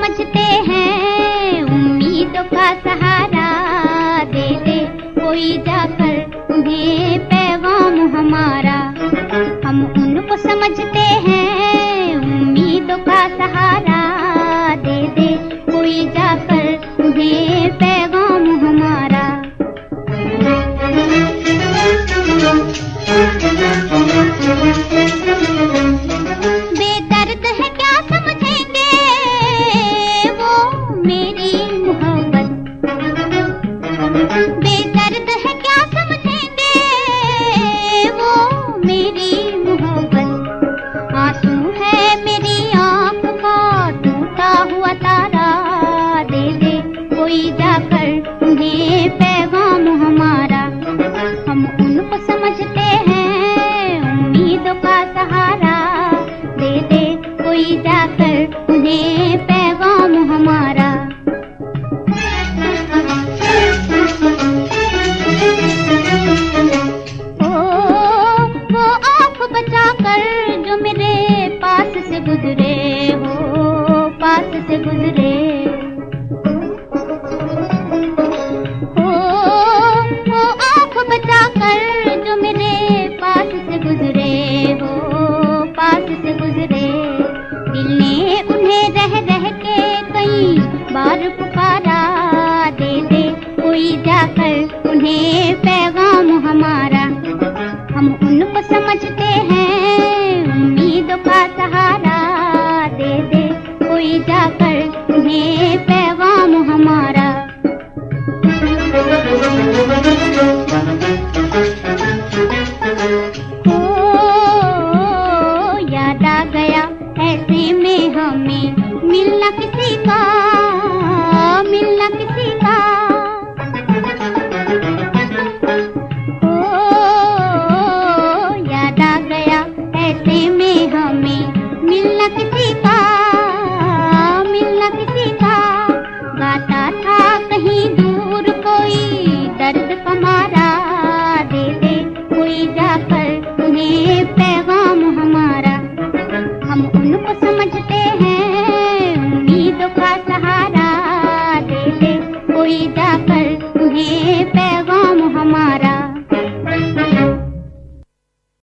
समझते हैं। उम्मीदों का सहारा दे दे कोई जाकर उन्हें पैगाम हमारा। हम उनको समझते हैं। उम्मीदों का सहारा दे दे कोई जाकर उन्हें पैगाम पैदा कर बार पुकारा दे दे कोई जाकर उन्हें पैगाम हमारा। हम उनको समझते पर तुम्हें